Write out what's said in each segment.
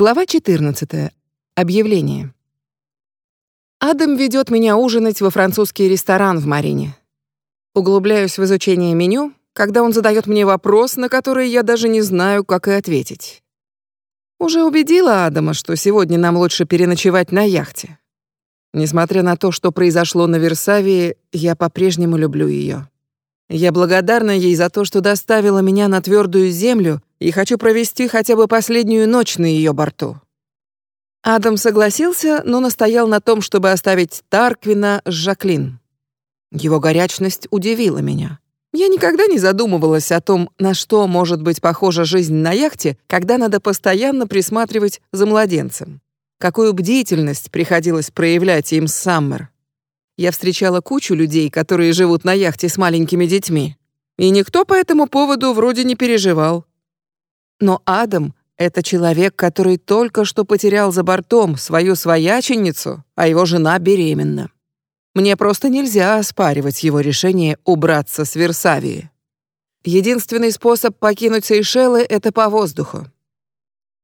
Глава 14. Объявление. Адам ведет меня ужинать во французский ресторан в Марине. Углубляюсь в изучение меню, когда он задает мне вопрос, на который я даже не знаю, как и ответить. Уже убедила Адама, что сегодня нам лучше переночевать на яхте. Несмотря на то, что произошло на Версавии, я по-прежнему люблю ее. Я благодарна ей за то, что доставила меня на твердую землю и хочу провести хотя бы последнюю ночь на ее борту. Адам согласился, но настоял на том, чтобы оставить Тарквина с Жаклин. Его горячность удивила меня. Я никогда не задумывалась о том, на что может быть похожа жизнь на яхте, когда надо постоянно присматривать за младенцем. Какую бдительность приходилось проявлять им с Саммер. Я встречала кучу людей, которые живут на яхте с маленькими детьми. И никто по этому поводу вроде не переживал. Но Адам — это человек, который только что потерял за бортом свою свояченицу, а его жена беременна. Мне просто нельзя оспаривать его решение убраться с Версавии. Единственный способ покинуть Сейшелы — это по воздуху.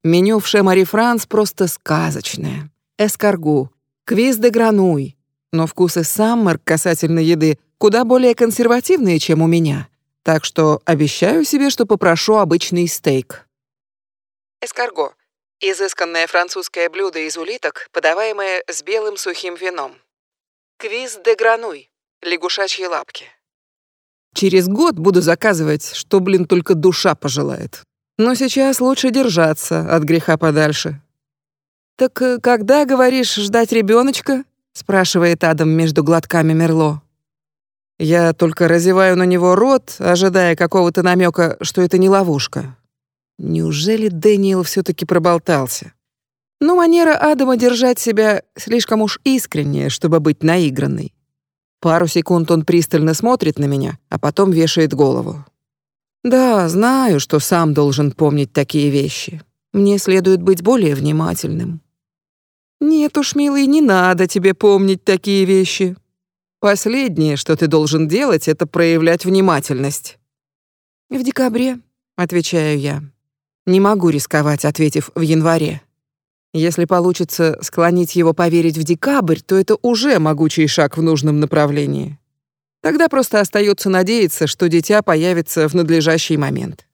Меню в Шемари Франс просто сказочное. Эскаргу, квиз де грануй. Но вкусы Саммер касательно еды куда более консервативные, чем у меня. Так что обещаю себе, что попрошу обычный стейк. Эскарго — изысканное французское блюдо из улиток, подаваемое с белым сухим вином. Квиз де грануй. Лягушачьи лапки. Через год буду заказывать, что, блин, только душа пожелает. Но сейчас лучше держаться от греха подальше. Так э, когда, говоришь, ждать ребеночка? Спрашивает Адам между глотками Мерло. Я только разеваю на него рот, ожидая какого-то намека, что это не ловушка. Неужели Дэниел все таки проболтался? Но манера Адама держать себя слишком уж искренняя, чтобы быть наигранной. Пару секунд он пристально смотрит на меня, а потом вешает голову. Да, знаю, что сам должен помнить такие вещи. Мне следует быть более внимательным. Нет уж, милый, не надо тебе помнить такие вещи. Последнее, что ты должен делать, это проявлять внимательность. В декабре, отвечаю я. Не могу рисковать, ответив в январе. Если получится склонить его поверить в декабрь, то это уже могучий шаг в нужном направлении. Тогда просто остается надеяться, что дитя появится в надлежащий момент.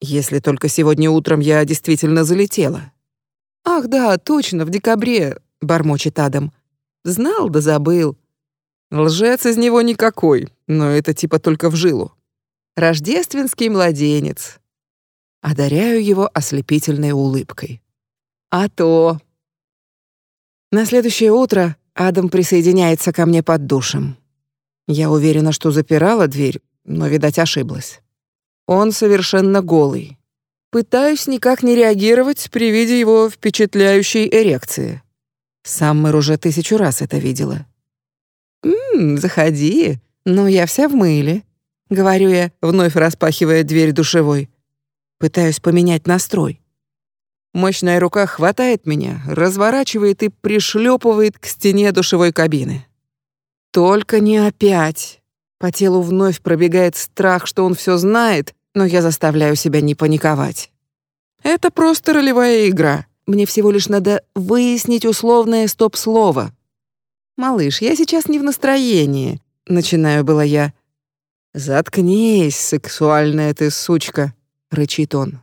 Если только сегодня утром я действительно залетела. Ах, да, точно, в декабре, бормочет Адам. Знал да забыл. Лжец из него никакой, но это типа только в жилу. Рождественский младенец. Одаряю его ослепительной улыбкой. А то. На следующее утро Адам присоединяется ко мне под душем. Я уверена, что запирала дверь, но, видать, ошиблась. Он совершенно голый. Пытаюсь никак не реагировать при виде его впечатляющей эрекции. Саммер уже тысячу раз это видела. «Ммм, заходи, но я вся в мыле», — говорю я, вновь распахивая дверь душевой. Пытаюсь поменять настрой. Мощная рука хватает меня, разворачивает и пришлепывает к стене душевой кабины. Только не опять. По телу вновь пробегает страх, что он все знает, но я заставляю себя не паниковать. Это просто ролевая игра. Мне всего лишь надо выяснить условное стоп-слово. «Малыш, я сейчас не в настроении», — начинаю было я. «Заткнись, сексуальная ты сучка», — рычит он.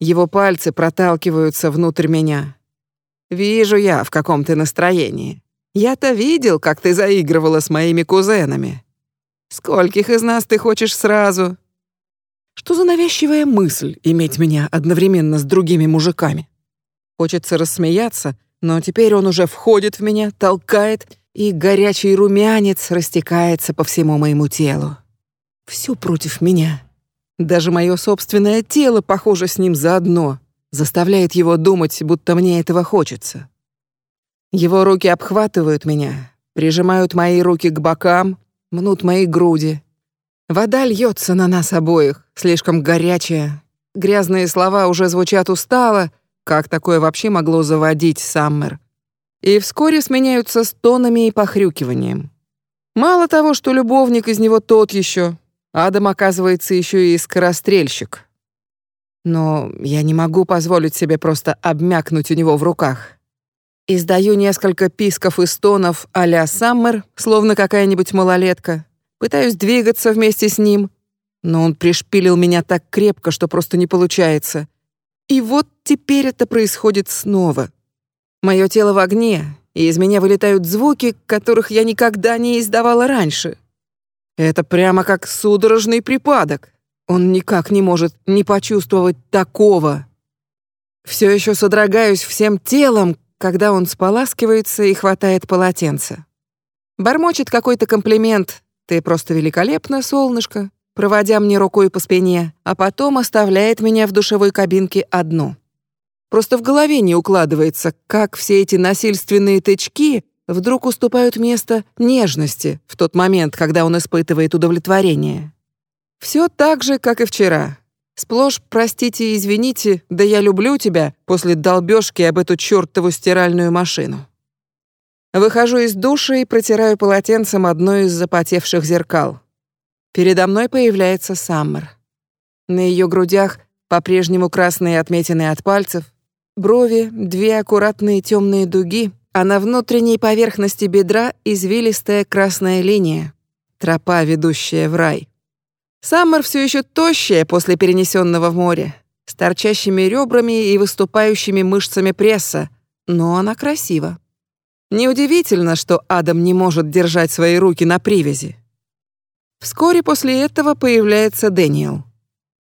Его пальцы проталкиваются внутрь меня. Вижу я, в каком ты настроении. Я-то видел, как ты заигрывала с моими кузенами. Скольких из нас ты хочешь сразу? Что за навязчивая мысль иметь меня одновременно с другими мужиками? Хочется рассмеяться, но теперь он уже входит в меня, толкает, и горячий румянец растекается по всему моему телу. Все против меня. Даже мое собственное тело похоже с ним заодно, заставляет его думать, будто мне этого хочется. Его руки обхватывают меня, прижимают мои руки к бокам, мнут мои груди. Вода льется на нас обоих, слишком горячая. Грязные слова уже звучат устало, как такое вообще могло заводить Саммер. И вскоре сменяются стонами и похрюкиванием. Мало того, что любовник из него тот еще, Адам, оказывается, еще и скорострельщик. Но я не могу позволить себе просто обмякнуть у него в руках. Издаю несколько писков и стонов а-ля Саммер, словно какая-нибудь малолетка. Пытаюсь двигаться вместе с ним, но он пришпилил меня так крепко, что просто не получается. И вот теперь это происходит снова. Мое тело в огне, и из меня вылетают звуки, которых я никогда не издавала раньше. Это прямо как судорожный припадок. Он никак не может не почувствовать такого. Все еще содрогаюсь всем телом, когда он споласкивается и хватает полотенце. Бормочет какой-то комплимент. «Ты просто великолепна, солнышко», проводя мне рукой по спине, а потом оставляет меня в душевой кабинке одну. Просто в голове не укладывается, как все эти насильственные тычки вдруг уступают место нежности в тот момент, когда он испытывает удовлетворение. Все так же, как и вчера. Сплошь «простите и извините, да я люблю тебя» после долбежки об эту чертову стиральную машину. Выхожу из душа и протираю полотенцем одно из запотевших зеркал. Передо мной появляется Саммер. На ее грудях по-прежнему красные отметины от пальцев, брови, две аккуратные темные дуги, а на внутренней поверхности бедра извилистая красная линия, тропа, ведущая в рай. Саммер все еще тощая после перенесенного в море, с торчащими ребрами и выступающими мышцами пресса, но она красива. Неудивительно, что Адам не может держать свои руки на привязи. Вскоре после этого появляется Дэниел.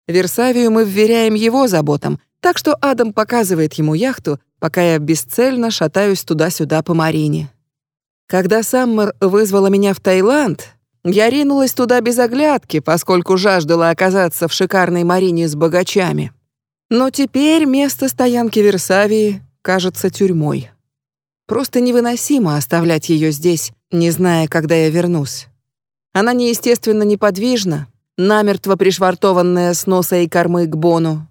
Версавию мы вверяем его заботам, так что Адам показывает ему яхту, пока я бесцельно шатаюсь туда-сюда по Марине. Когда Саммер вызвала меня в Таиланд, я ринулась туда без оглядки, поскольку жаждала оказаться в шикарной марине с богачами. Но теперь место стоянки Версавии кажется тюрьмой. Просто невыносимо оставлять ее здесь, не зная, когда я вернусь. Она неестественно неподвижна, намертво пришвартованная с носа и кормы к бону.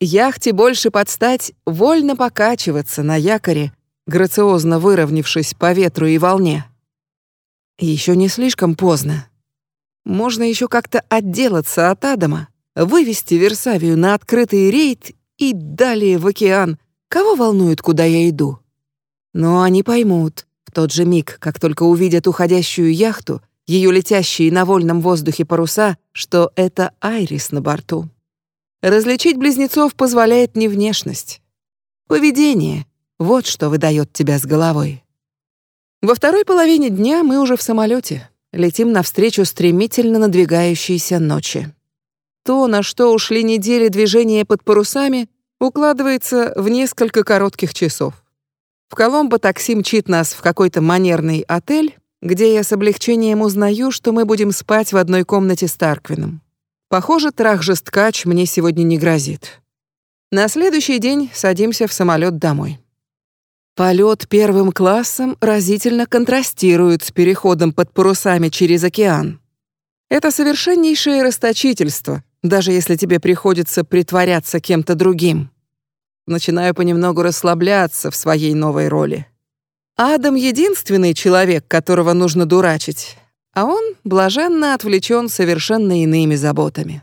Яхте больше подстать вольно покачиваться на якоре, грациозно выровнявшись по ветру и волне. Еще не слишком поздно. Можно еще как-то отделаться от Адама, вывести Версавию на открытый рейд и далее в океан. Кого волнует, куда я иду? Но они поймут в тот же миг, как только увидят уходящую яхту, ее летящие на вольном воздухе паруса, что это Айрис на борту. Различить близнецов позволяет не внешность. Поведение — вот что выдает тебя с головой. Во второй половине дня мы уже в самолете, летим навстречу стремительно надвигающейся ночи. То, на что ушли недели движения под парусами, укладывается в несколько коротких часов. В Коломбо такси мчит нас в какой-то манерный отель, где я с облегчением узнаю, что мы будем спать в одной комнате с Тарквином. Похоже, трах-жесткач мне сегодня не грозит. На следующий день садимся в самолет домой. Полет первым классом разительно контрастирует с переходом под парусами через океан. Это совершеннейшее расточительство, даже если тебе приходится притворяться кем-то другим. Начинаю понемногу расслабляться в своей новой роли. Адам — единственный человек, которого нужно дурачить, а он блаженно отвлечен совершенно иными заботами.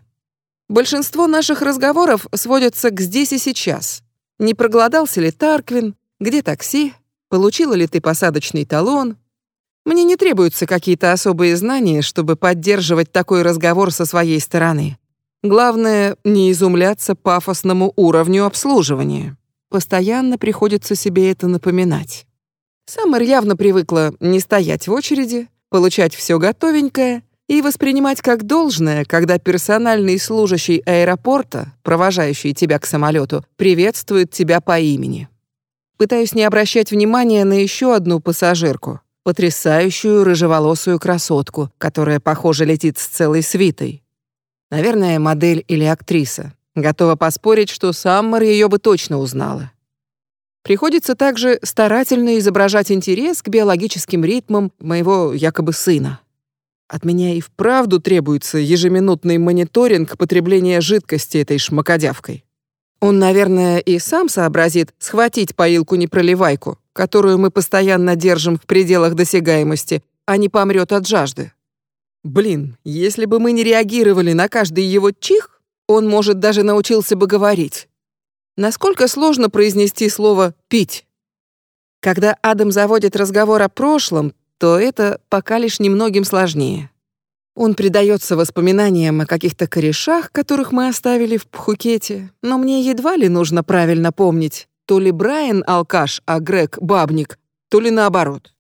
Большинство наших разговоров сводятся к здесь и сейчас. Не проголодался ли Тарквин, где такси? Получила ли ты посадочный талон? Мне не требуются какие-то особые знания, чтобы поддерживать такой разговор со своей стороны. Главное, не изумляться пафосному уровню обслуживания. Постоянно приходится себе это напоминать. Саммер явно привыкла не стоять в очереди, получать все готовенькое и воспринимать как должное, когда персональный служащий аэропорта, провожающий тебя к самолету, приветствует тебя по имени. Пытаюсь не обращать внимания на еще одну пассажирку, потрясающую рыжеволосую красотку, которая, похоже, летит с целой свитой. Наверное, модель или актриса. Готова поспорить, что Саммер ее бы точно узнала. Приходится также старательно изображать интерес к биологическим ритмам моего якобы сына. От меня и вправду требуется ежеминутный мониторинг потребления жидкости этой шмакодявкой. Он, наверное, и сам сообразит схватить поилку-непроливайку, которую мы постоянно держим в пределах досягаемости, а не помрет от жажды. Блин, если бы мы не реагировали на каждый его чих, Он, может, даже научился бы говорить. Насколько сложно произнести слово «пить»? Когда Адам заводит разговор о прошлом, то это пока лишь немногим сложнее. Он предается воспоминаниям о каких-то корешах, которых мы оставили в Пхукете, но мне едва ли нужно правильно помнить, то ли Брайан алкаш, а Грег бабник, то ли наоборот.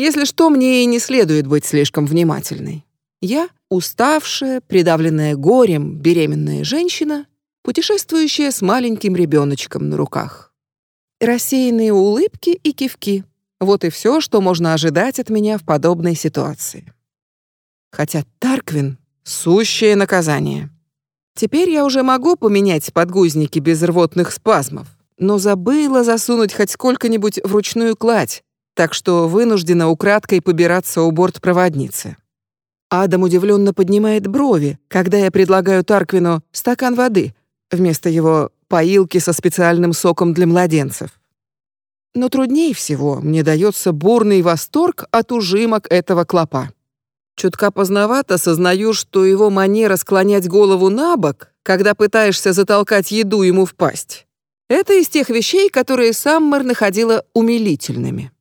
Если что, мне и не следует быть слишком внимательной. Я уставшая, придавленная горем, беременная женщина, путешествующая с маленьким ребеночком на руках. Рассеянные улыбки и кивки. Вот и все, что можно ожидать от меня в подобной ситуации. Хотя Тарквин — сущее наказание. Теперь я уже могу поменять подгузники без рвотных спазмов, но забыла засунуть хоть сколько-нибудь в ручную кладь, так что вынуждена украдкой побираться у бортпроводницы. Адам удивленно поднимает брови, когда я предлагаю Тарквину стакан воды вместо его поилки со специальным соком для младенцев. Но труднее всего мне дается бурный восторг от ужимок этого клопа. Чутка поздновато сознаю, что его манера склонять голову на бок, когда пытаешься затолкать еду ему в пасть, это из тех вещей, которые Саммер находила умилительными.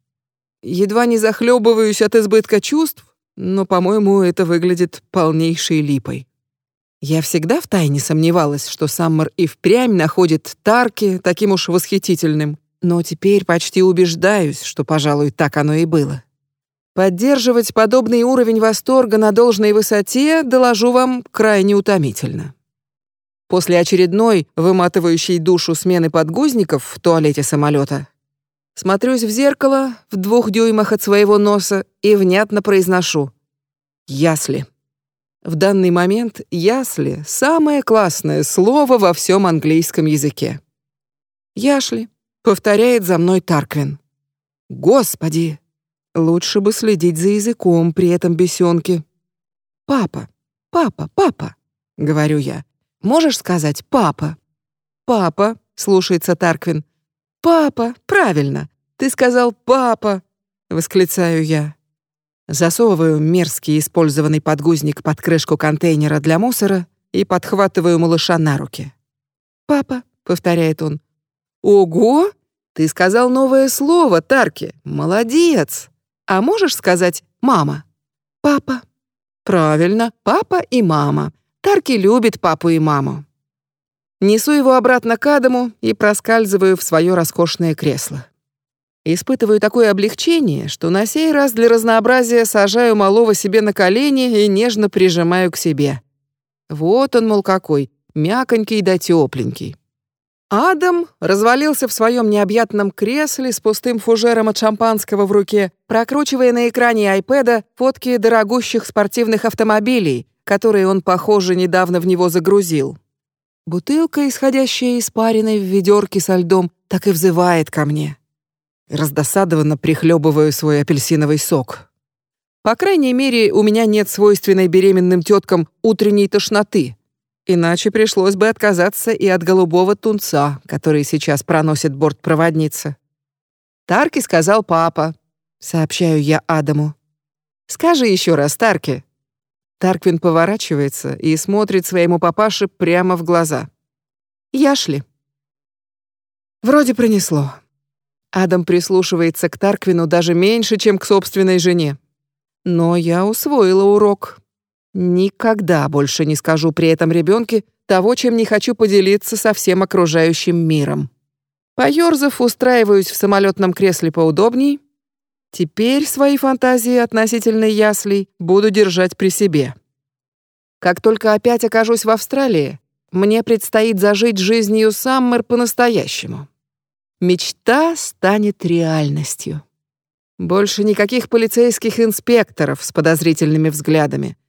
Едва не захлебываюсь от избытка чувств, но, по-моему, это выглядит полнейшей липой. Я всегда втайне сомневалась, что Саммер и впрямь находит Тарки таким уж восхитительным, но теперь почти убеждаюсь, что, пожалуй, так оно и было. Поддерживать подобный уровень восторга на должной высоте, доложу вам, крайне утомительно. После очередной, выматывающей душу смены подгузников в туалете самолета, смотрюсь в зеркало в двух дюймах от своего носа и внятно произношу «Ясли». В данный момент «ясли» — самое классное слово во всем английском языке. «Яшли», — повторяет за мной Тарквин. «Господи, Лучше бы следить за языком при этом бесенке. «Папа, папа, папа», — говорю я. «Можешь сказать «папа»?» «Папа», — слушается Тарквин. «Папа, правильно. Ты сказал «папа», — восклицаю я. Засовываю мерзкий использованный подгузник под крышку контейнера для мусора и подхватываю малыша на руки. «Папа», — повторяет он. «Ого! Ты сказал новое слово, Тарки. Молодец!» А можешь сказать «мама»?» «Папа». «Правильно, папа и мама. Тарки любит папу и маму». Несу его обратно к Адаму и проскальзываю в свое роскошное кресло. Испытываю такое облегчение, что на сей раз для разнообразия сажаю малого себе на колени и нежно прижимаю к себе. Вот он, мол, какой, мяконький да тепленький. Адам развалился в своем необъятном кресле с пустым фужером от шампанского в руке, прокручивая на экране айпэда фотки дорогущих спортивных автомобилей, которые он, похоже, недавно в него загрузил. Бутылка, исходящая из париной в ведерке со льдом, так и взывает ко мне. Раздосадованно прихлебываю свой апельсиновый сок. По крайней мере, у меня нет свойственной беременным теткам утренней тошноты — Иначе пришлось бы отказаться и от голубого тунца, который сейчас проносит бортпроводница. Тарки сказал папа. Сообщаю я Адаму. Скажи еще раз, Тарки. Тарквин поворачивается и смотрит своему папаше прямо в глаза. Яшли. Вроде пронесло. Адам прислушивается к Тарквину даже меньше, чем к собственной жене. Но я усвоила урок. Никогда больше не скажу при этом ребенке того, чем не хочу поделиться со всем окружающим миром. Поёрзав, устраиваюсь в самолетном кресле поудобней. Теперь свои фантазии относительно яслей буду держать при себе. Как только опять окажусь в Австралии, мне предстоит зажить жизнью Саммер по-настоящему. Мечта станет реальностью. Больше никаких полицейских инспекторов с подозрительными взглядами —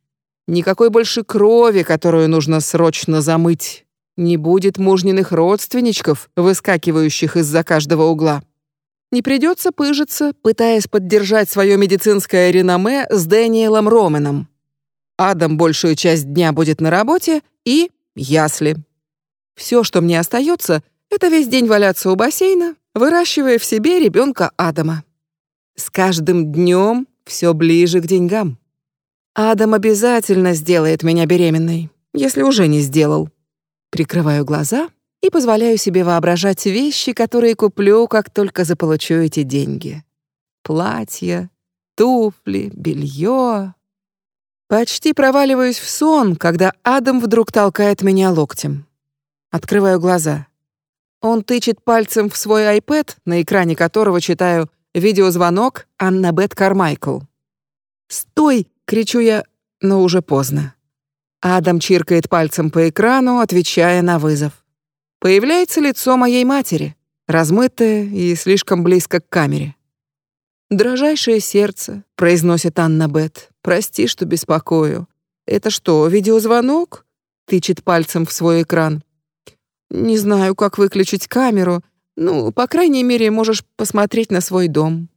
Никакой больше крови, которую нужно срочно замыть. Не будет мужниных родственничков, выскакивающих из-за каждого угла. Не придется пыжиться, пытаясь поддержать свое медицинское реноме с Дэниелом Роменом. Адам большую часть дня будет на работе и ясли. Все, что мне остается, это весь день валяться у бассейна, выращивая в себе ребенка Адама. С каждым днем все ближе к деньгам. Адам обязательно сделает меня беременной, если уже не сделал. Прикрываю глаза и позволяю себе воображать вещи, которые куплю, как только заполучу эти деньги. Платья, туфли, белье. Почти проваливаюсь в сон, когда Адам вдруг толкает меня локтем. Открываю глаза. Он тычет пальцем в свой iPad, на экране которого читаю видеозвонок Анна Бет Кармайкл. «Стой!» — кричу я, но уже поздно. Адам чиркает пальцем по экрану, отвечая на вызов. Появляется лицо моей матери, размытое и слишком близко к камере. «Дрожайшее сердце», — произносит Анна Бет. «Прости, что беспокою. Это что, видеозвонок?» — тычет пальцем в свой экран. «Не знаю, как выключить камеру. Ну, по крайней мере, можешь посмотреть на свой дом».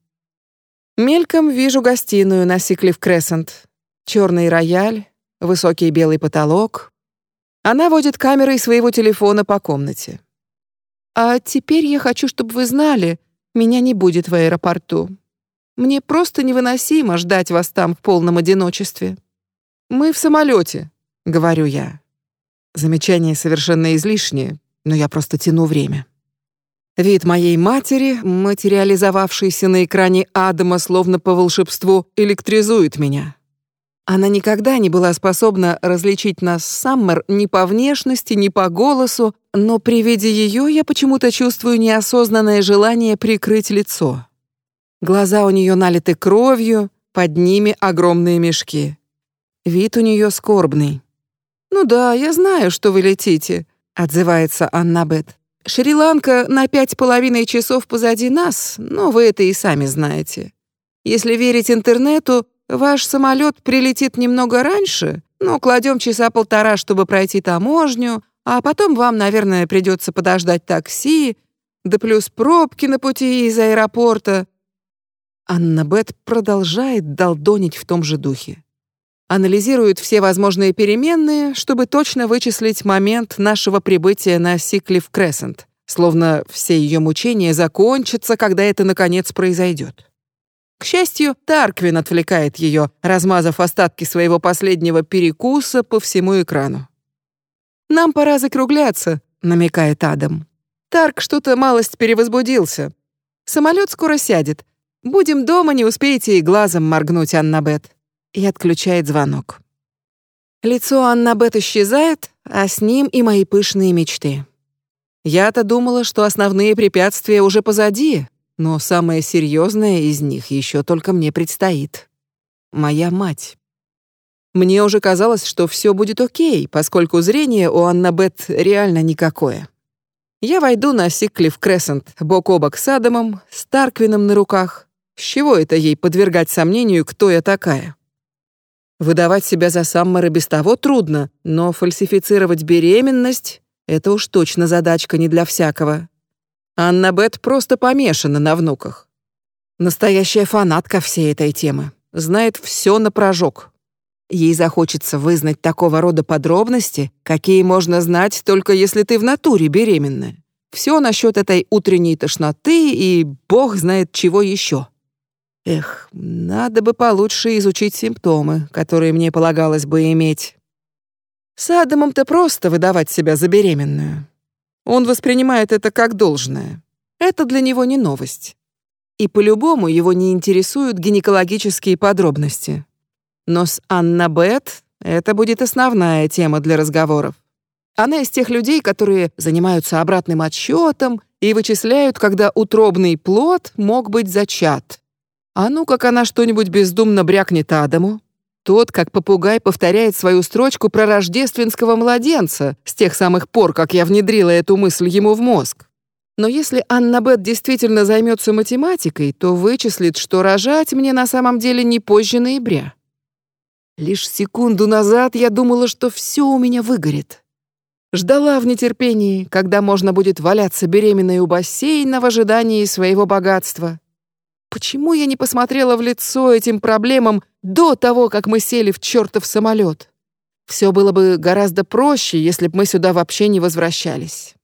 Мельком вижу гостиную на Сиклиф Крессент. Черный рояль, высокий белый потолок. Она водит камерой своего телефона по комнате. «А теперь я хочу, чтобы вы знали, меня не будет в аэропорту. Мне просто невыносимо ждать вас там в полном одиночестве. Мы в самолете, говорю я. Замечание совершенно излишнее, но я просто тяну время. Вид моей матери, материализовавшейся на экране Адама словно по волшебству, электризует меня. Она никогда не была способна различить нас с Саммер ни по внешности, ни по голосу, но при виде ее я почему-то чувствую неосознанное желание прикрыть лицо. Глаза у нее налиты кровью, под ними огромные мешки. Вид у нее скорбный. «Ну да, я знаю, что вы летите», — отзывается Анна Бет. «Шри-Ланка на пять половиной часов позади нас, но вы это и сами знаете. Если верить интернету, Ваш самолет прилетит немного раньше, но кладем часа полтора, чтобы пройти таможню, а потом вам, наверное, придется подождать такси, да плюс пробки на пути из аэропорта». Анна Бет продолжает долдонить в том же духе. Анализирует все возможные переменные, чтобы точно вычислить момент нашего прибытия на Сиклиф Крессент, словно все ее мучения закончатся, когда это наконец произойдет. К счастью, Тарквин отвлекает ее, размазав остатки своего последнего перекуса по всему экрану. «Нам пора закругляться», — намекает Адам. Тарк что-то малость перевозбудился. Самолет скоро сядет. Будем дома, не успеете и глазом моргнуть, Аннабет. И отключает звонок. Лицо Аннабет исчезает, а с ним и мои пышные мечты. Я-то думала, что основные препятствия уже позади, но самое серьезное из них еще только мне предстоит. Моя мать. Мне уже казалось, что все будет окей, поскольку зрение у Аннабет реально никакое. Я войду на Сиклиф Крессент бок о бок с Адамом, с Тарквином на руках. С чего это ей подвергать сомнению, кто я такая? Выдавать себя за Саммера без того трудно, но фальсифицировать беременность — это уж точно задачка не для всякого. Анна Бет просто помешана на внуках. Настоящая фанатка всей этой темы. Знает все на прожог. Ей захочется вызнать такого рода подробности, какие можно знать только если ты в натуре беременная. Все насчет этой утренней тошноты и бог знает чего еще. Эх, надо бы получше изучить симптомы, которые мне полагалось бы иметь. С Адамом-то просто выдавать себя за беременную. Он воспринимает это как должное. Это для него не новость. И по-любому его не интересуют гинекологические подробности. Но с Анна Бет это будет основная тема для разговоров. Она из тех людей, которые занимаются обратным отсчетом и вычисляют, когда утробный плод мог быть зачат. А ну, как она что-нибудь бездумно брякнет Адаму, тот, как попугай, повторяет свою строчку про рождественского младенца с тех самых пор, как я внедрила эту мысль ему в мозг. Но если Анна Бет действительно займется математикой, то вычислит, что рожать мне на самом деле не позже ноября. Лишь секунду назад я думала, что все у меня выгорит. Ждала в нетерпении, когда можно будет валяться беременной у бассейна в ожидании своего богатства. Почему я не посмотрела в лицо этим проблемам до того, как мы сели в чертов самолет? Все было бы гораздо проще, если бы мы сюда вообще не возвращались.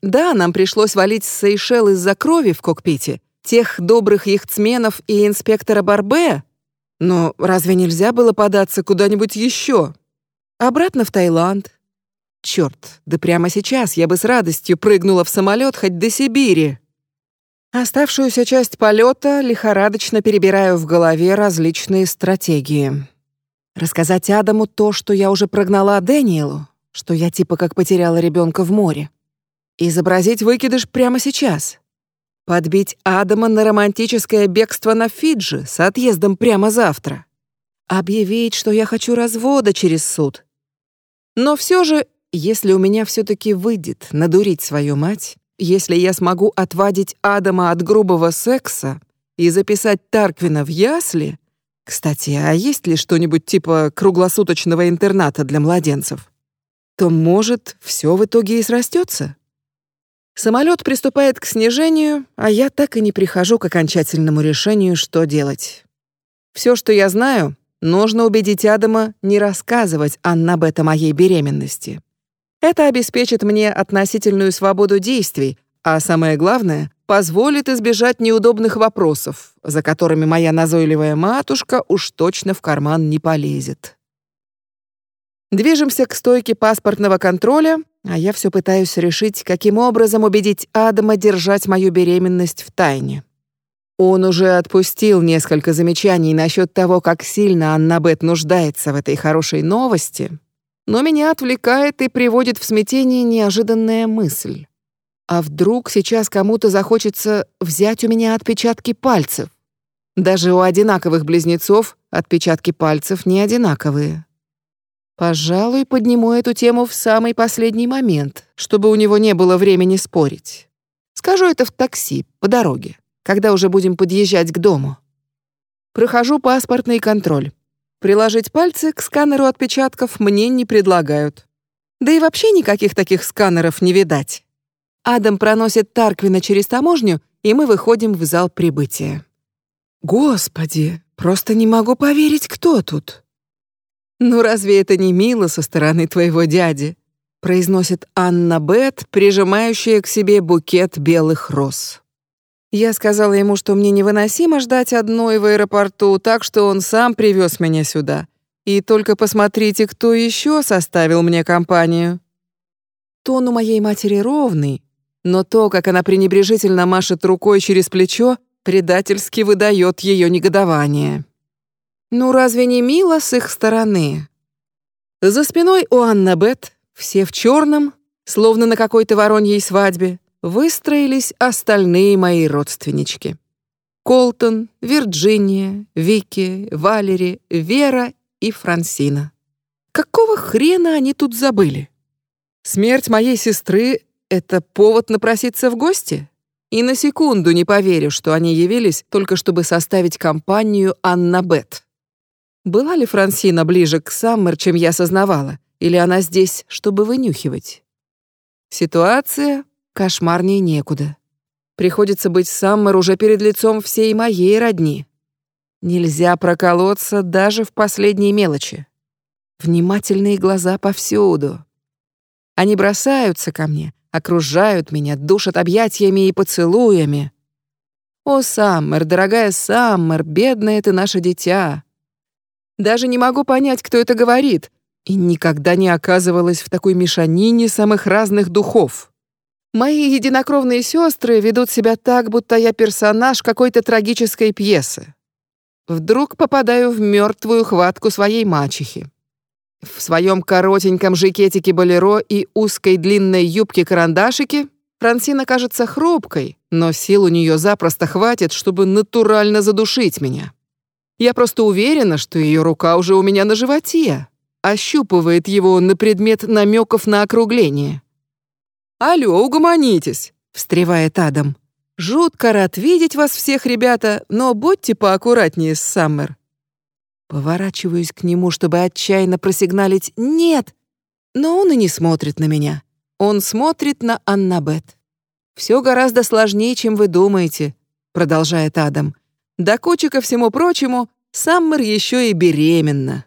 Да, нам пришлось валить с Сейшел из-за крови в кокпите, тех добрых яхтсменов и инспектора Барбе, но разве нельзя было податься куда-нибудь еще? Обратно в Таиланд. Черт, да прямо сейчас я бы с радостью прыгнула в самолет хоть до Сибири. Оставшуюся часть полета лихорадочно перебираю в голове различные стратегии. Рассказать Адаму то, что я уже прогнала Дэниелу, что я типа как потеряла ребенка в море. Изобразить выкидыш прямо сейчас. Подбить Адама на романтическое бегство на Фиджи с отъездом прямо завтра. Объявить, что я хочу развода через суд. Но все же, если у меня все-таки выйдет надурить свою мать, если я смогу отвадить Адама от грубого секса и записать Тарквина в ясли, кстати, а есть ли что-нибудь типа круглосуточного интерната для младенцев? То, может, все в итоге и срастется? Самолет приступает к снижению, а я так и не прихожу к окончательному решению, что делать. Все, что я знаю, нужно убедить Адама не рассказывать Анна об этом моей беременности. Это обеспечит мне относительную свободу действий, а самое главное, позволит избежать неудобных вопросов, за которыми моя назойливая матушка уж точно в карман не полезет. Движемся к стойке паспортного контроля, а я все пытаюсь решить, каким образом убедить Адама держать мою беременность в тайне. Он уже отпустил несколько замечаний насчет того, как сильно Аннабет нуждается в этой хорошей новости, но меня отвлекает и приводит в смятение неожиданная мысль. А вдруг сейчас кому-то захочется взять у меня отпечатки пальцев? Даже у одинаковых близнецов отпечатки пальцев не одинаковые. Пожалуй, подниму эту тему в самый последний момент, чтобы у него не было времени спорить. Скажу это в такси, по дороге, когда уже будем подъезжать к дому. Прохожу паспортный контроль. Приложить пальцы к сканеру отпечатков мне не предлагают. Да и вообще никаких таких сканеров не видать. Адам проносит Тарквина через таможню, и мы выходим в зал прибытия. Господи, просто не могу поверить, кто тут. Ну разве это не мило со стороны твоего дяди? произносит Анна Бет, прижимающая к себе букет белых роз. Я сказала ему, что мне невыносимо ждать одной в аэропорту, так что он сам привез меня сюда. И только посмотрите, кто еще составил мне компанию. Тон у моей матери ровный, но то, как она пренебрежительно машет рукой через плечо, предательски выдает ее негодование. Ну разве не мило с их стороны? За спиной у Анна Бет, все в черном, словно на какой-то вороньей свадьбе, выстроились остальные мои родственнички. Колтон, Вирджиния, Вики, Валери, Вера и Франсина. Какого хрена они тут забыли? Смерть моей сестры — это повод напроситься в гости? И на секунду не поверю, что они явились только чтобы составить компанию Анна Бет. Была ли Франсина ближе к Саммер, чем я сознавала, или она здесь, чтобы вынюхивать? Ситуация Кошмарнее некуда. Приходится быть Саммер уже перед лицом всей моей родни. Нельзя проколоться даже в последней мелочи. Внимательные глаза повсюду. Они бросаются ко мне, окружают меня, душат объятиями и поцелуями. О, Саммер, дорогая Саммер, бедное ты наше дитя. Даже не могу понять, кто это говорит, и никогда не оказывалась в такой мешанине самых разных духов. Мои единокровные сестры ведут себя так, будто я персонаж какой-то трагической пьесы. Вдруг попадаю в мертвую хватку своей мачехи. В своем коротеньком жакетике болеро и узкой длинной юбке-карандашике Франсина кажется хрупкой, но сил у нее запросто хватит, чтобы натурально задушить меня. Я просто уверена, что ее рука уже у меня на животе, ощупывает его на предмет намеков на округление. «Алло, угомонитесь!» — встревает Адам. «Жутко рад видеть вас всех, ребята, но будьте поаккуратнее с Саммер». Поворачиваюсь к нему, чтобы отчаянно просигналить «нет», но он и не смотрит на меня. Он смотрит на Аннабет. «Все гораздо сложнее, чем вы думаете», — продолжает Адам. «Да куча ко всему прочему, Саммер еще и беременна».